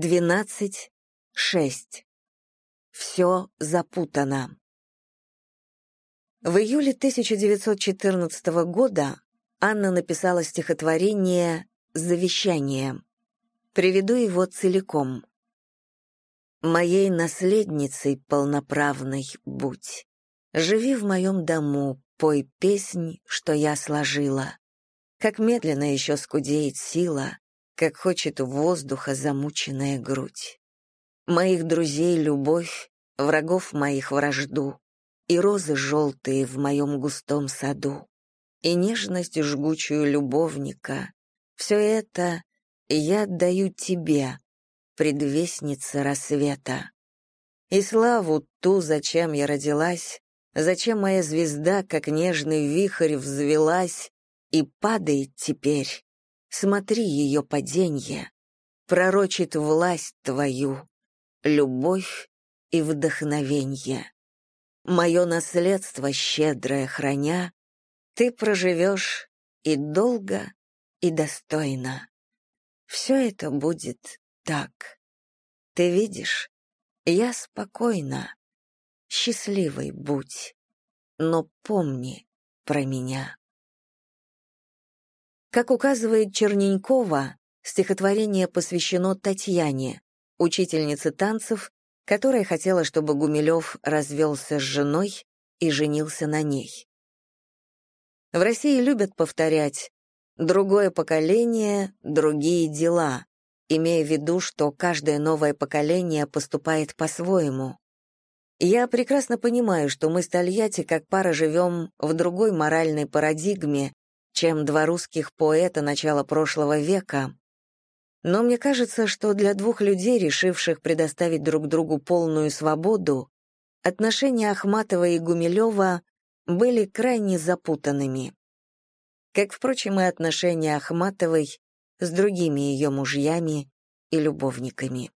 12, 6. Все запутано. В июле 1914 года Анна написала стихотворение «Завещание». Приведу его целиком. «Моей наследницей полноправной будь. Живи в моем дому, пой песнь, что я сложила. Как медленно еще скудеет сила, как хочет воздуха замученная грудь. Моих друзей любовь, врагов моих вражду, и розы желтые в моем густом саду, и нежность жгучую любовника. Все это я отдаю тебе, предвестница рассвета. И славу ту, зачем я родилась, зачем моя звезда, как нежный вихрь, взвелась и падает теперь. Смотри ее паденье, пророчит власть твою, любовь и вдохновенье мое наследство щедрое храня, ты проживешь и долго, и достойно. Все это будет так. Ты видишь, я спокойна, счастливой будь, но помни про меня. Как указывает Черненькова, стихотворение посвящено Татьяне, учительнице танцев, которая хотела, чтобы Гумилев развелся с женой и женился на ней. В России любят повторять «другое поколение, другие дела», имея в виду, что каждое новое поколение поступает по-своему. Я прекрасно понимаю, что мы с Тольятти как пара живем в другой моральной парадигме, чем два русских поэта начала прошлого века, но мне кажется, что для двух людей, решивших предоставить друг другу полную свободу, отношения Ахматова и Гумилева были крайне запутанными. Как, впрочем, и отношения Ахматовой с другими ее мужьями и любовниками.